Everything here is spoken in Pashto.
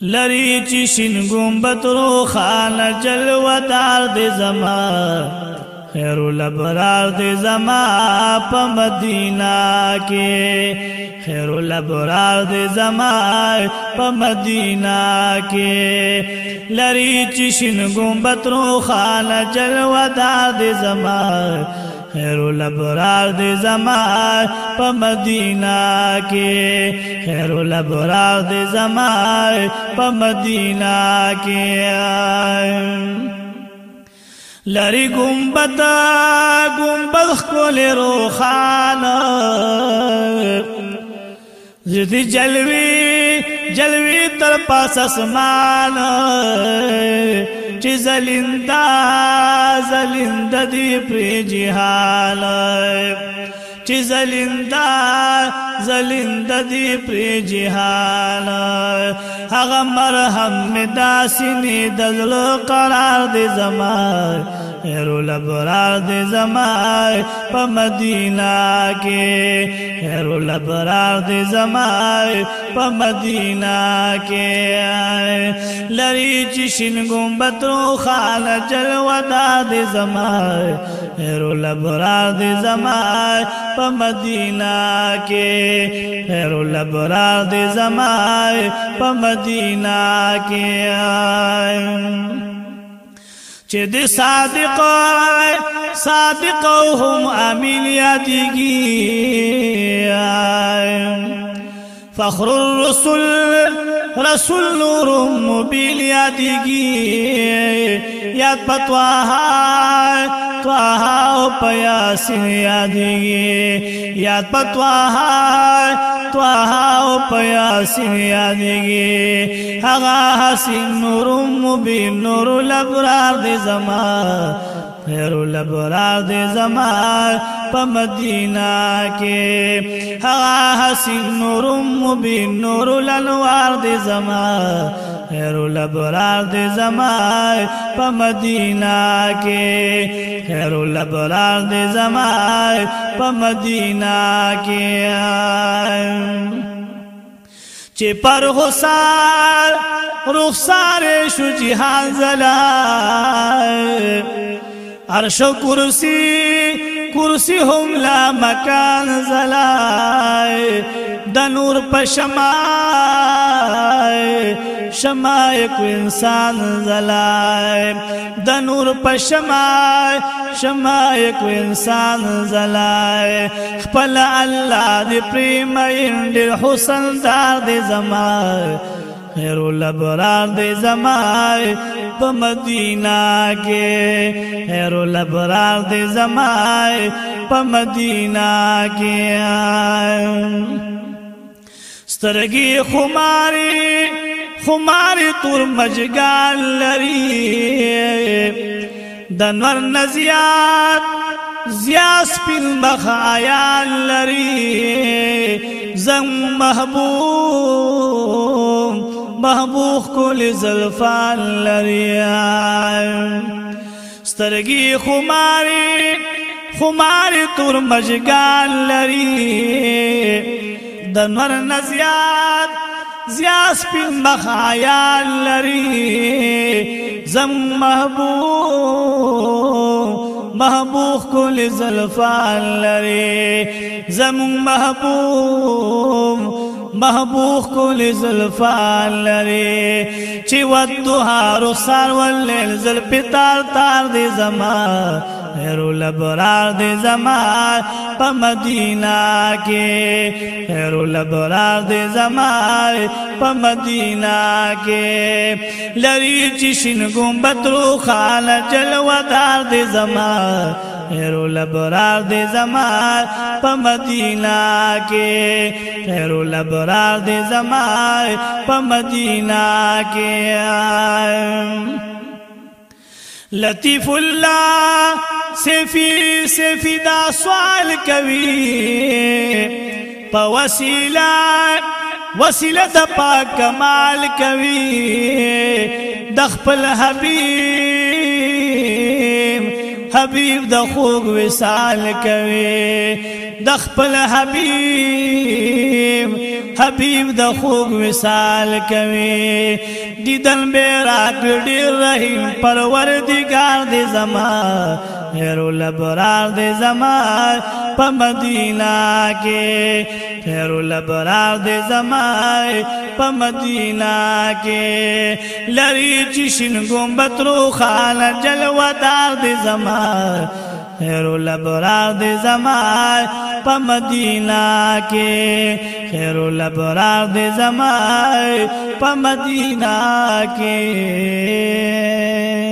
لری چې شین ګمبت رو خان جلوه دار دې زما خیر الابرار دې زما په مدینه کې خیر الابرار دې زما په مدینه کې لری چې شین ګمبت رو خان جلوه دار دې زما خیر الابرار دی زما په مدینه کې خیر الابرار دی زما په مدینه کې لری گمبت گمبت خول روخان زدی جلوی جلوی تر پاس اسمان چې زلندا زلندا دی پر جهان چې زلندا زلندا دی پر جهان هغه مرهم داسې نه دزل قرار دی زما خیر الابرار دے زمائے پا مدینہ کے خیر الابرار دے زمائے پا مدینہ کے آئے لری چشن گمبت رو خانا چل ودا دے زمائے خیر الابرار دے زمائے پا مدینہ کے خیر الابرار دے زمائے پا مدینہ کے آئے چې د صادق صادق هم امین یادګي فخر الرسل رسول نور مبیل یادگی یاد پتواها تواها او پیاسین یادگی یاد پتواها تواها او پیاسین یادگی هغه حسین نور مبین نور لبرار دی زمان خیر البلاد زمان په مدینه کې هغه حسین نور مبین نور الانوار دې زمان خیر البلاد زمان په مدینه کې خیر البلاد زمان په مدینه کې چې پر حسار رخسار شو جهان زلال عرش و کرسی کرسی هم لا مکان زلائے دا نور پا شمائے شمائے کو انسان زلائے دا نور پا شمائے شمائے کو انسان زلائے خپل اللہ دی پریمائن دی حسن دار دی زمائے خیر الابرار دی زمائے په مدینہ کې هر لبرار دې زمای په مدینہ کې سترګي خماري خماري تور مجګال لري د نور نزیات زیا سپین مخ آیا لري زم محبوب محبوخ کل زلفان لریا سترگی خماری خماری تور مجگان لري د نور نزیات زیاس پین مخایان لري زم محبوب محبوب کل زلفان لري زم محبوب محبوخ کول زلفان لري چې ودوها رخصار ولل زلفتار تار دی زما خیر الابرار دی زما په مدینه کې خیر الابرار دی زما په مدینه کې لري چې شین ګمبت روخاله جلوه دار دی زما خیر الابرار دی زما په مدینه کې خیر الابرار دی زما په مدینه کې لطیف الله سفی سفی دا سوال کوي په وسیله وسیله د پاک کمال کوي د خپل حبیب حبیب د خوږ وصال کوي د خپل حبیب حبیب د خوږ وصال کوي دیدن به راګ ډیر رحیم پروردگار دې زما هر لبرار دې زما په مدینه کې خیر البراغ دے زمائے پا مدینہ کے لری چشن گمبت رو خانا جلو داغ دے زمائے خیر البراغ دے زمائے پا مدینہ کے خیر البراغ دے زمائے پا مدینہ کے